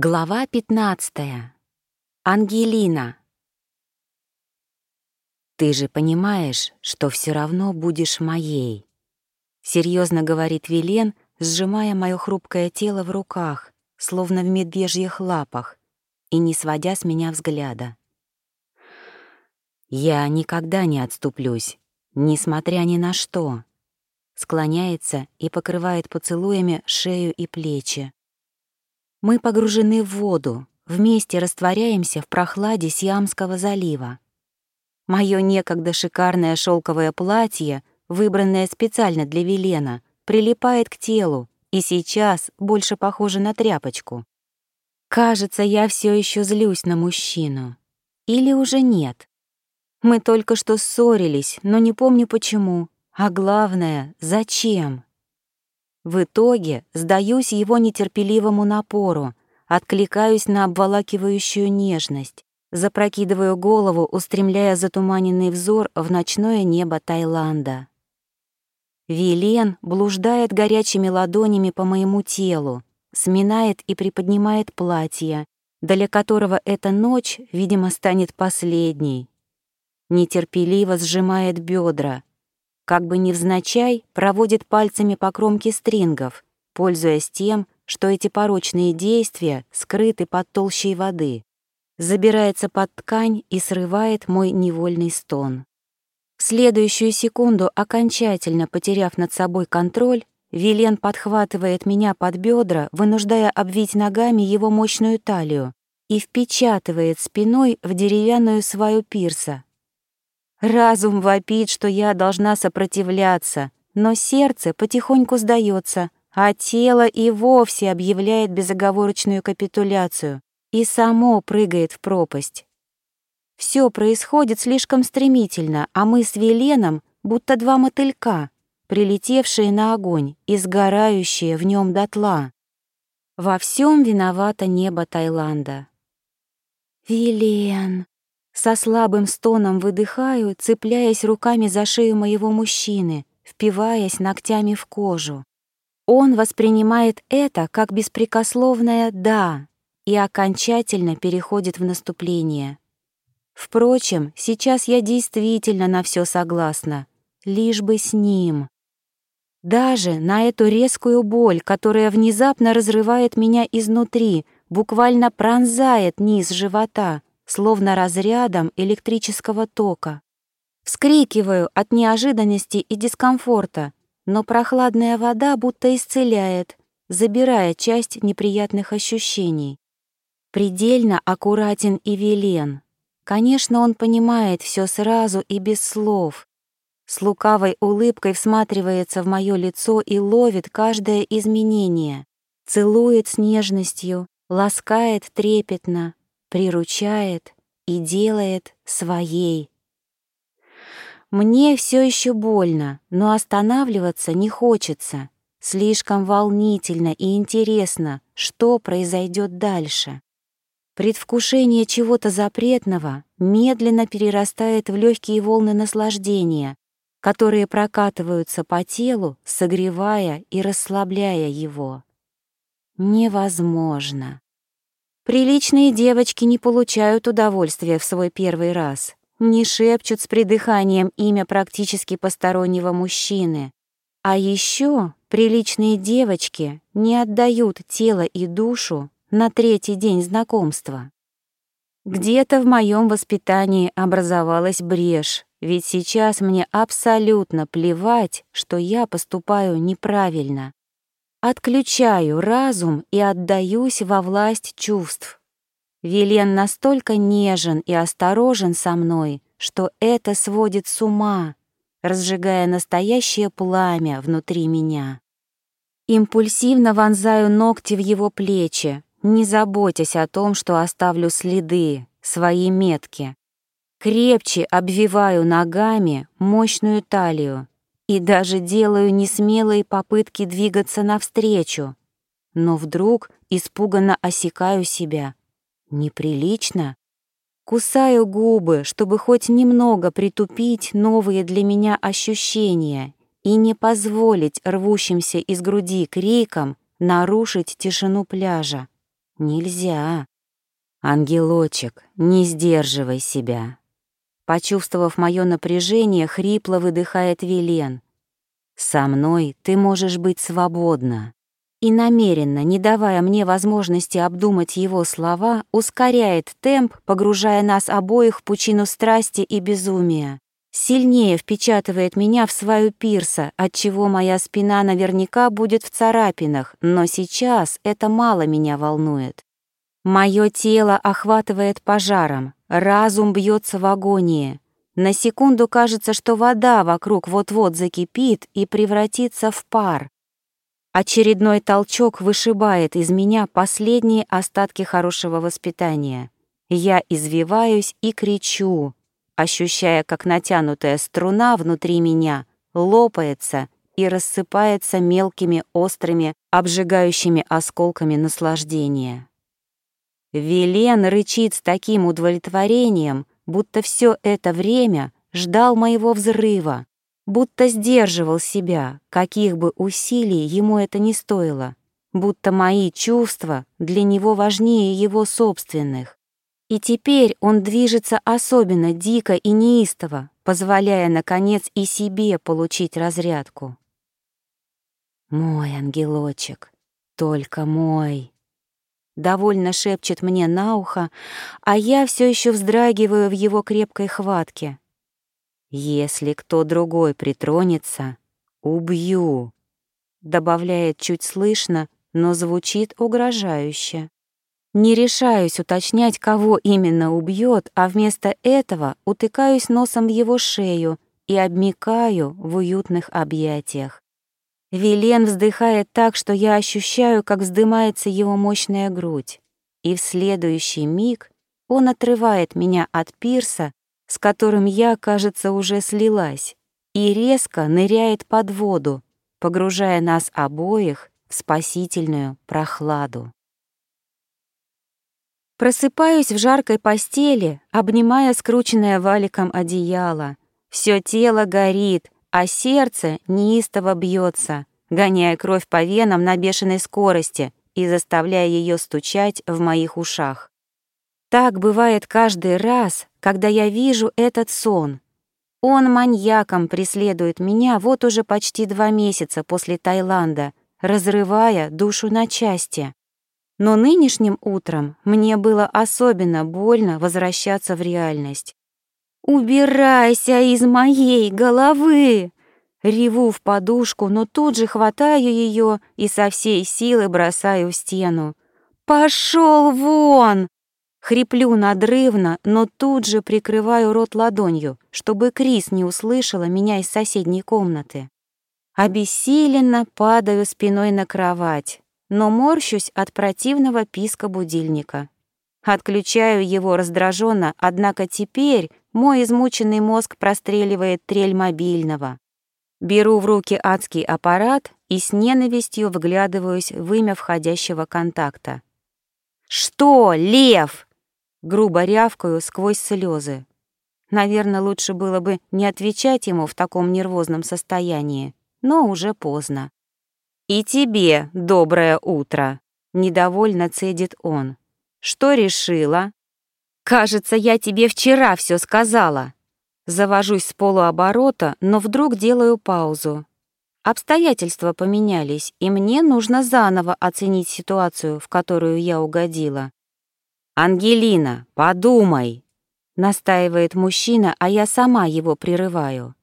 Глава 15. Ангелина. «Ты же понимаешь, что все равно будешь моей», — серьезно говорит Вилен, сжимая мое хрупкое тело в руках, словно в медвежьих лапах, и не сводя с меня взгляда. «Я никогда не отступлюсь, несмотря ни на что», — склоняется и покрывает поцелуями шею и плечи. Мы погружены в воду, вместе растворяемся в прохладе Сиамского залива. Моё некогда шикарное шелковое платье, выбранное специально для Велена, прилипает к телу и сейчас больше похоже на тряпочку. Кажется, я все еще злюсь на мужчину. Или уже нет. Мы только что ссорились, но не помню почему. А главное, зачем? В итоге сдаюсь его нетерпеливому напору, откликаюсь на обволакивающую нежность, запрокидываю голову, устремляя затуманенный взор в ночное небо Таиланда. Вилен блуждает горячими ладонями по моему телу, сминает и приподнимает платье, для которого эта ночь, видимо, станет последней. Нетерпеливо сжимает бедра, как бы невзначай проводит пальцами по кромке стрингов, пользуясь тем, что эти порочные действия скрыты под толщей воды. Забирается под ткань и срывает мой невольный стон. В следующую секунду, окончательно потеряв над собой контроль, Вилен подхватывает меня под бедра, вынуждая обвить ногами его мощную талию, и впечатывает спиной в деревянную сваю пирса, Разум вопит, что я должна сопротивляться, но сердце потихоньку сдается, а тело и вовсе объявляет безоговорочную капитуляцию и само прыгает в пропасть. Все происходит слишком стремительно, а мы с Веленом будто два мотылька, прилетевшие на огонь и сгорающие в нем дотла. Во всем виновато небо Таиланда. «Вилен!» Со слабым стоном выдыхаю, цепляясь руками за шею моего мужчины, впиваясь ногтями в кожу. Он воспринимает это как беспрекословное «да» и окончательно переходит в наступление. Впрочем, сейчас я действительно на все согласна, лишь бы с ним. Даже на эту резкую боль, которая внезапно разрывает меня изнутри, буквально пронзает низ живота — словно разрядом электрического тока. Вскрикиваю от неожиданности и дискомфорта, но прохладная вода будто исцеляет, забирая часть неприятных ощущений. Предельно аккуратен и велен. Конечно, он понимает все сразу и без слов. С лукавой улыбкой всматривается в мое лицо и ловит каждое изменение. Целует с нежностью, ласкает трепетно, приручает и делает своей. Мне все еще больно, но останавливаться не хочется. Слишком волнительно и интересно, что произойдет дальше. Предвкушение чего-то запретного медленно перерастает в легкие волны наслаждения, которые прокатываются по телу, согревая и расслабляя его. Невозможно. Приличные девочки не получают удовольствия в свой первый раз, не шепчут с придыханием имя практически постороннего мужчины. А еще приличные девочки не отдают тело и душу на третий день знакомства. Где-то в моем воспитании образовалась брешь, ведь сейчас мне абсолютно плевать, что я поступаю неправильно. Отключаю разум и отдаюсь во власть чувств. Велен настолько нежен и осторожен со мной, что это сводит с ума, разжигая настоящее пламя внутри меня. Импульсивно вонзаю ногти в его плечи, не заботясь о том, что оставлю следы, свои метки. Крепче обвиваю ногами мощную талию, и даже делаю несмелые попытки двигаться навстречу. Но вдруг испуганно осекаю себя. Неприлично. Кусаю губы, чтобы хоть немного притупить новые для меня ощущения и не позволить рвущимся из груди крикам нарушить тишину пляжа. Нельзя. Ангелочек, не сдерживай себя. Почувствовав мое напряжение, хрипло выдыхает Вилен. Со мной ты можешь быть свободна. И намеренно, не давая мне возможности обдумать его слова, ускоряет темп, погружая нас обоих в пучину страсти и безумия. Сильнее впечатывает меня в свою пирса, отчего моя спина наверняка будет в царапинах, но сейчас это мало меня волнует. Мое тело охватывает пожаром, разум бьется в агонии. На секунду кажется, что вода вокруг вот-вот закипит и превратится в пар. Очередной толчок вышибает из меня последние остатки хорошего воспитания. Я извиваюсь и кричу, ощущая, как натянутая струна внутри меня лопается и рассыпается мелкими, острыми, обжигающими осколками наслаждения. Вилен рычит с таким удовлетворением, будто все это время ждал моего взрыва, будто сдерживал себя, каких бы усилий ему это не стоило, будто мои чувства для него важнее его собственных. И теперь он движется особенно дико и неистово, позволяя, наконец, и себе получить разрядку. «Мой ангелочек, только мой!» Довольно шепчет мне на ухо, а я все еще вздрагиваю в его крепкой хватке. «Если кто другой притронется, убью», — добавляет чуть слышно, но звучит угрожающе. Не решаюсь уточнять, кого именно убьет, а вместо этого утыкаюсь носом в его шею и обмикаю в уютных объятиях. Вилен вздыхает так, что я ощущаю, как вздымается его мощная грудь, и в следующий миг он отрывает меня от пирса, с которым я, кажется, уже слилась, и резко ныряет под воду, погружая нас обоих в спасительную прохладу. Просыпаюсь в жаркой постели, обнимая скрученное валиком одеяло. Все тело горит, а сердце неистово бьется, гоняя кровь по венам на бешеной скорости и заставляя ее стучать в моих ушах. Так бывает каждый раз, когда я вижу этот сон. Он маньяком преследует меня вот уже почти два месяца после Таиланда, разрывая душу на части. Но нынешним утром мне было особенно больно возвращаться в реальность. «Убирайся из моей головы!» Реву в подушку, но тут же хватаю ее и со всей силы бросаю в стену. «Пошел вон!» Хриплю надрывно, но тут же прикрываю рот ладонью, чтобы Крис не услышала меня из соседней комнаты. Обессиленно падаю спиной на кровать но морщусь от противного писка будильника. Отключаю его раздраженно, однако теперь мой измученный мозг простреливает трель мобильного. Беру в руки адский аппарат и с ненавистью вглядываюсь в имя входящего контакта. «Что, Лев?» Грубо рявкаю сквозь слезы. Наверное, лучше было бы не отвечать ему в таком нервозном состоянии, но уже поздно. «И тебе доброе утро», — недовольно цедит он. «Что решила?» «Кажется, я тебе вчера все сказала». Завожусь с полуоборота, но вдруг делаю паузу. Обстоятельства поменялись, и мне нужно заново оценить ситуацию, в которую я угодила. «Ангелина, подумай!» — настаивает мужчина, а я сама его прерываю.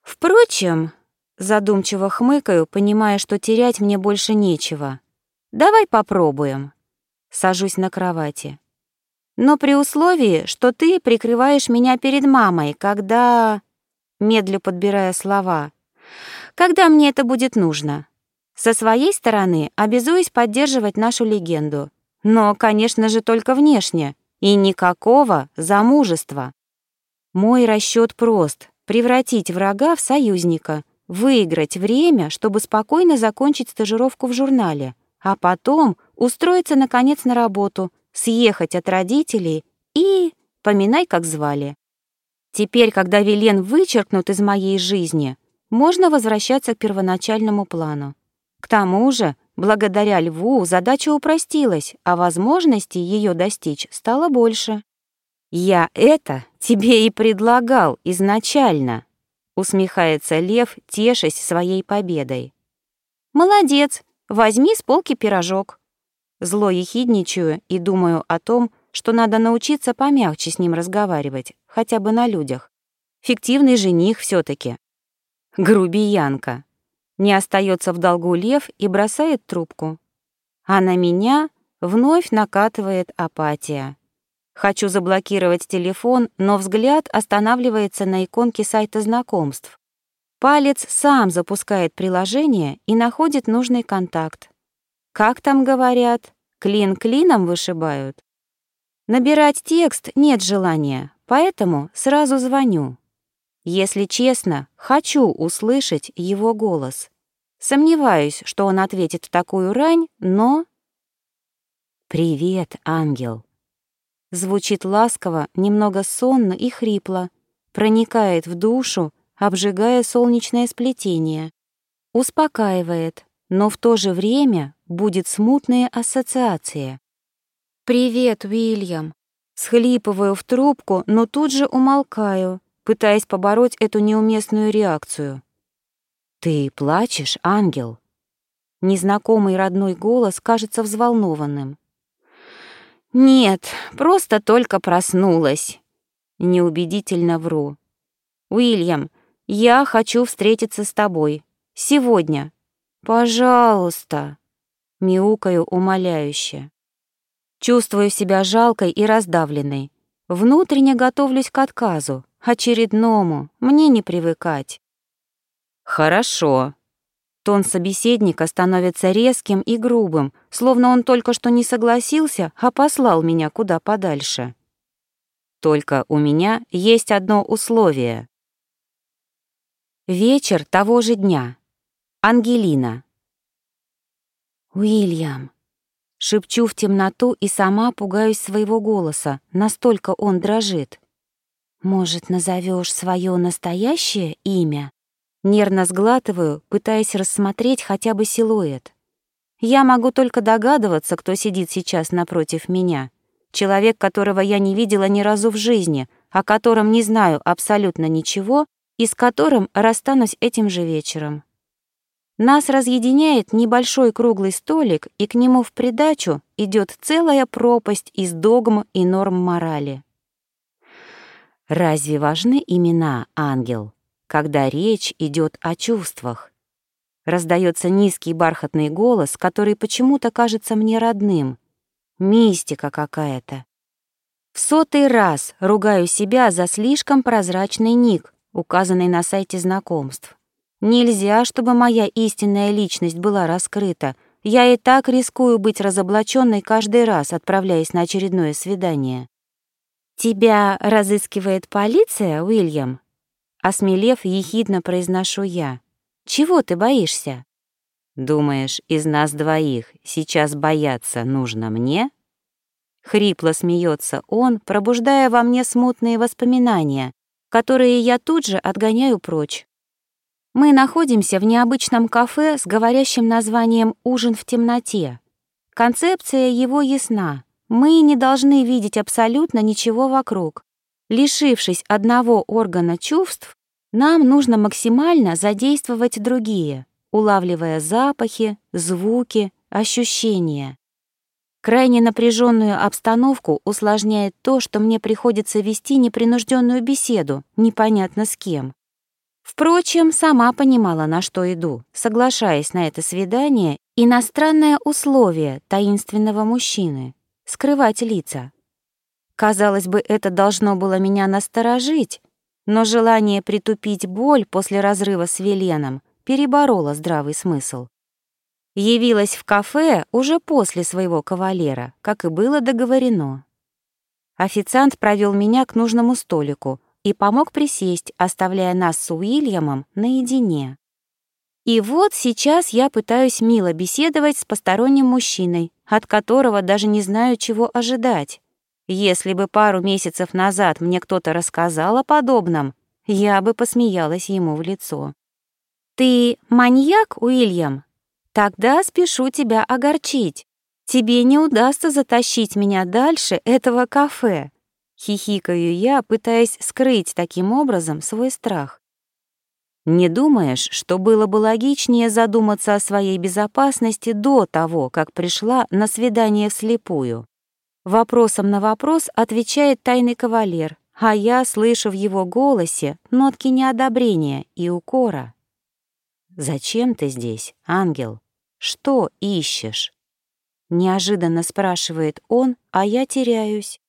«Впрочем, Задумчиво хмыкаю, понимая, что терять мне больше нечего. Давай попробуем. Сажусь на кровати. Но при условии, что ты прикрываешь меня перед мамой, когда... Медлю подбирая слова. Когда мне это будет нужно. Со своей стороны обязуюсь поддерживать нашу легенду. Но, конечно же, только внешне. И никакого замужества. Мой расчет прост — превратить врага в союзника — выиграть время, чтобы спокойно закончить стажировку в журнале, а потом устроиться, наконец, на работу, съехать от родителей и... поминай, как звали. Теперь, когда Вилен вычеркнут из моей жизни, можно возвращаться к первоначальному плану. К тому же Благодаря льву задача упростилась, а возможностей ее достичь стало больше. «Я это тебе и предлагал изначально», — усмехается лев, тешась своей победой. «Молодец, возьми с полки пирожок». Зло ехидничаю и думаю о том, что надо научиться помягче с ним разговаривать, хотя бы на людях. Фиктивный жених все таки Грубиянка. Не остается в долгу лев и бросает трубку. А на меня вновь накатывает апатия. Хочу заблокировать телефон, но взгляд останавливается на иконке сайта знакомств. Палец сам запускает приложение и находит нужный контакт. Как там говорят, клин клином вышибают? Набирать текст нет желания, поэтому сразу звоню. Если честно, хочу услышать его голос. Сомневаюсь, что он ответит такую рань, но... «Привет, ангел!» Звучит ласково, немного сонно и хрипло, проникает в душу, обжигая солнечное сплетение. Успокаивает, но в то же время будет смутная ассоциация. «Привет, Уильям!» Схлипываю в трубку, но тут же умолкаю, пытаясь побороть эту неуместную реакцию. «Ты плачешь, ангел?» Незнакомый родной голос кажется взволнованным. «Нет, просто только проснулась». Неубедительно вру. «Уильям, я хочу встретиться с тобой. Сегодня. Пожалуйста!» Мяукаю умоляюще. Чувствую себя жалкой и раздавленной. Внутренне готовлюсь к отказу, очередному, мне не привыкать. «Хорошо». Тон собеседника становится резким и грубым, словно он только что не согласился, а послал меня куда подальше. Только у меня есть одно условие. Вечер того же дня. Ангелина. «Уильям», — шепчу в темноту и сама пугаюсь своего голоса, настолько он дрожит. «Может, назовешь свое настоящее имя?» Нервно сглатываю, пытаясь рассмотреть хотя бы силуэт. Я могу только догадываться, кто сидит сейчас напротив меня. Человек, которого я не видела ни разу в жизни, о котором не знаю абсолютно ничего и с которым расстанусь этим же вечером. Нас разъединяет небольшой круглый столик, и к нему в придачу идет целая пропасть из догм и норм морали. Разве важны имена, ангел? когда речь идет о чувствах. Раздается низкий бархатный голос, который почему-то кажется мне родным. Мистика какая-то. В сотый раз ругаю себя за слишком прозрачный ник, указанный на сайте знакомств. Нельзя, чтобы моя истинная личность была раскрыта. Я и так рискую быть разоблаченной каждый раз, отправляясь на очередное свидание. «Тебя разыскивает полиция, Уильям?» Осмелев, ехидно произношу я. «Чего ты боишься?» «Думаешь, из нас двоих сейчас бояться нужно мне?» Хрипло смеется он, пробуждая во мне смутные воспоминания, которые я тут же отгоняю прочь. Мы находимся в необычном кафе с говорящим названием «Ужин в темноте». Концепция его ясна. Мы не должны видеть абсолютно ничего вокруг. Лишившись одного органа чувств, нам нужно максимально задействовать другие, улавливая запахи, звуки, ощущения. Крайне напряженную обстановку усложняет то, что мне приходится вести непринужденную беседу, непонятно с кем. Впрочем, сама понимала, на что иду, соглашаясь на это свидание и на странное условие таинственного мужчины — скрывать лица. Казалось бы, это должно было меня насторожить, но желание притупить боль после разрыва с Веленом перебороло здравый смысл. Явилась в кафе уже после своего кавалера, как и было договорено. Официант провел меня к нужному столику и помог присесть, оставляя нас с Уильямом наедине. И вот сейчас я пытаюсь мило беседовать с посторонним мужчиной, от которого даже не знаю, чего ожидать. Если бы пару месяцев назад мне кто-то рассказал о подобном, я бы посмеялась ему в лицо. «Ты маньяк, Уильям?» Тогда спешу тебя огорчить. Тебе не удастся затащить меня дальше этого кафе. Хихикаю я, пытаясь скрыть таким образом свой страх. Не думаешь, что было бы логичнее задуматься о своей безопасности до того, как пришла на свидание вслепую? Вопросом на вопрос отвечает тайный кавалер, а я слышу в его голосе нотки неодобрения и укора. «Зачем ты здесь, ангел? Что ищешь?» Неожиданно спрашивает он, а я теряюсь.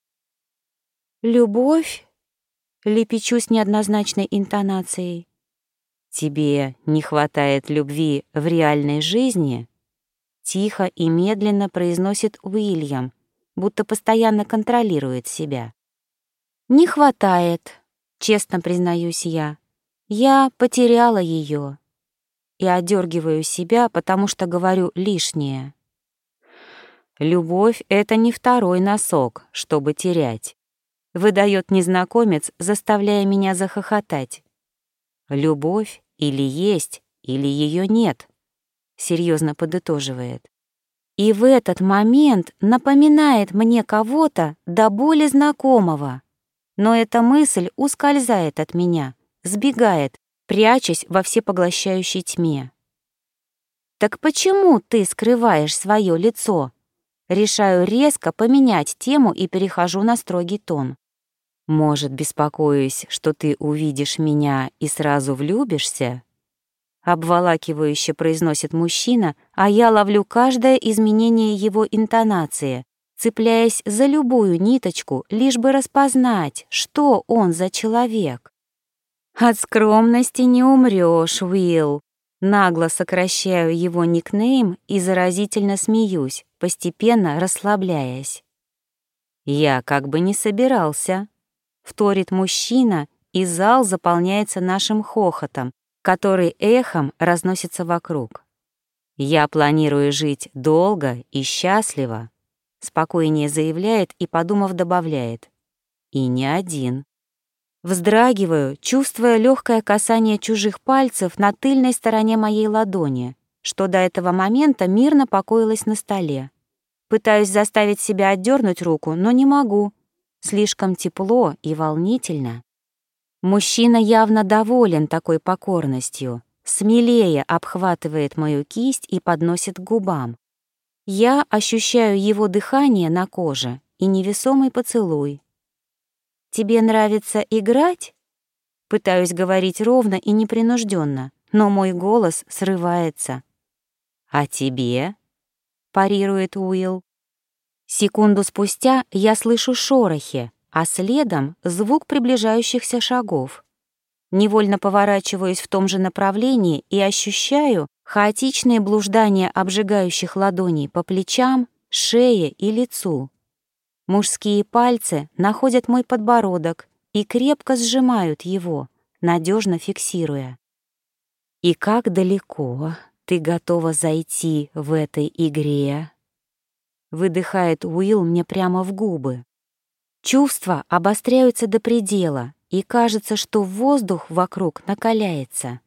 «Любовь?» — лепечу с неоднозначной интонацией. «Тебе не хватает любви в реальной жизни?» Тихо и медленно произносит Уильям, будто постоянно контролирует себя. «Не хватает», — честно признаюсь я. «Я потеряла ее и одергиваю себя, потому что говорю лишнее. Любовь — это не второй носок, чтобы терять. Выдает незнакомец, заставляя меня захохотать. Любовь или есть, или ее нет, серьезно подытоживает. И в этот момент напоминает мне кого-то до боли знакомого. Но эта мысль ускользает от меня, сбегает, прячась во всепоглощающей тьме. «Так почему ты скрываешь свое лицо?» Решаю резко поменять тему и перехожу на строгий тон. «Может, беспокоюсь, что ты увидишь меня и сразу влюбишься?» Обволакивающе произносит мужчина, а я ловлю каждое изменение его интонации, цепляясь за любую ниточку, лишь бы распознать, что он за человек. От скромности не умрёшь, Уилл. Нагло сокращаю его никнейм и заразительно смеюсь, постепенно расслабляясь. «Я как бы не собирался», — вторит мужчина, и зал заполняется нашим хохотом, который эхом разносится вокруг. «Я планирую жить долго и счастливо», — спокойнее заявляет и, подумав, добавляет. «И не один». Вздрагиваю, чувствуя легкое касание чужих пальцев на тыльной стороне моей ладони, что до этого момента мирно покоилась на столе. Пытаюсь заставить себя отдернуть руку, но не могу. Слишком тепло и волнительно. Мужчина явно доволен такой покорностью, смелее обхватывает мою кисть и подносит к губам. Я ощущаю его дыхание на коже и невесомый поцелуй, «Тебе нравится играть?» Пытаюсь говорить ровно и непринужденно, но мой голос срывается. «А тебе?» — парирует Уилл. Секунду спустя я слышу шорохи, а следом — звук приближающихся шагов. Невольно поворачиваюсь в том же направлении и ощущаю хаотичные блуждания обжигающих ладоней по плечам, шее и лицу. Мужские пальцы находят мой подбородок и крепко сжимают его, надежно фиксируя. «И как далеко ты готова зайти в этой игре?» Выдыхает Уилл мне прямо в губы. Чувства обостряются до предела, и кажется, что воздух вокруг накаляется.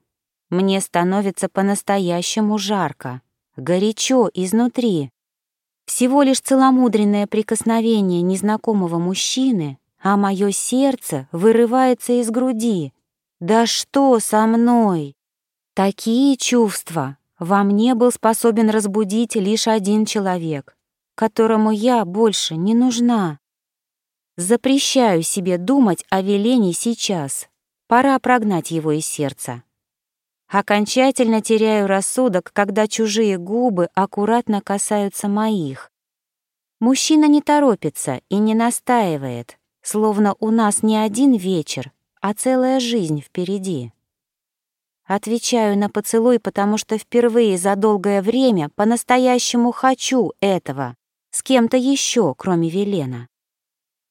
Мне становится по-настоящему жарко, горячо изнутри. Всего лишь целомудренное прикосновение незнакомого мужчины, а мое сердце вырывается из груди. Да что со мной? Такие чувства во мне был способен разбудить лишь один человек, которому я больше не нужна. Запрещаю себе думать о Велене сейчас. Пора прогнать его из сердца. Окончательно теряю рассудок, когда чужие губы аккуратно касаются моих. Мужчина не торопится и не настаивает, словно у нас не один вечер, а целая жизнь впереди. Отвечаю на поцелуй, потому что впервые за долгое время по-настоящему хочу этого, с кем-то еще, кроме Велена.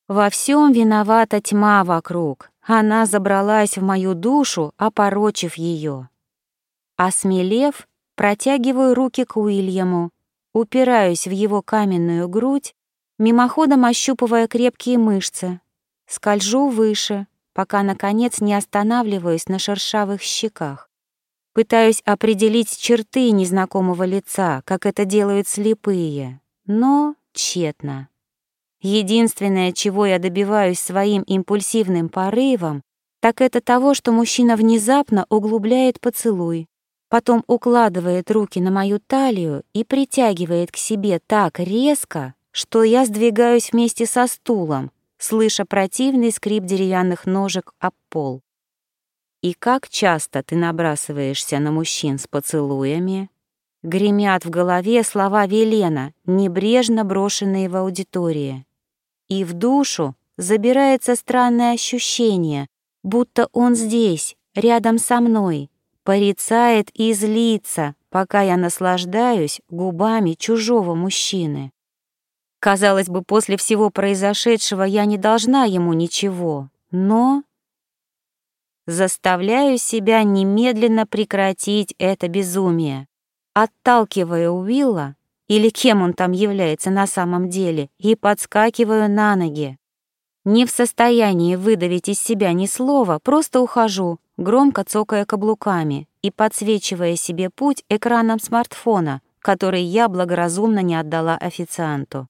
Во всем виновата тьма вокруг. Она забралась в мою душу, опорочив ее. Осмелев, протягиваю руки к Уильяму, упираюсь в его каменную грудь, мимоходом ощупывая крепкие мышцы, скольжу выше, пока, наконец, не останавливаюсь на шершавых щеках. Пытаюсь определить черты незнакомого лица, как это делают слепые, но тщетно. Единственное, чего я добиваюсь своим импульсивным порывом, так это того, что мужчина внезапно углубляет поцелуй, потом укладывает руки на мою талию и притягивает к себе так резко, что я сдвигаюсь вместе со стулом, слыша противный скрип деревянных ножек об пол. И как часто ты набрасываешься на мужчин с поцелуями? Гремят в голове слова Велена, небрежно брошенные в аудитории. И в душу забирается странное ощущение, будто он здесь, рядом со мной, порицает и злится, пока я наслаждаюсь губами чужого мужчины. Казалось бы, после всего произошедшего я не должна ему ничего, но... Заставляю себя немедленно прекратить это безумие, отталкивая Уилла, или кем он там является на самом деле, и подскакиваю на ноги. Не в состоянии выдавить из себя ни слова, просто ухожу, громко цокая каблуками и подсвечивая себе путь экраном смартфона, который я благоразумно не отдала официанту.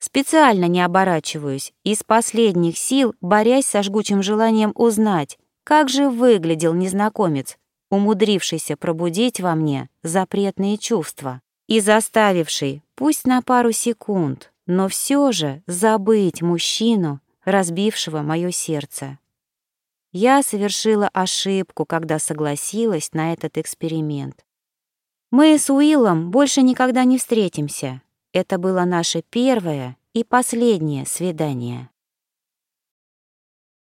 Специально не оборачиваюсь, из последних сил борясь со жгучим желанием узнать, как же выглядел незнакомец, умудрившийся пробудить во мне запретные чувства и заставивший, пусть на пару секунд, но все же забыть мужчину, разбившего мое сердце. Я совершила ошибку, когда согласилась на этот эксперимент. Мы с Уиллом больше никогда не встретимся. Это было наше первое и последнее свидание.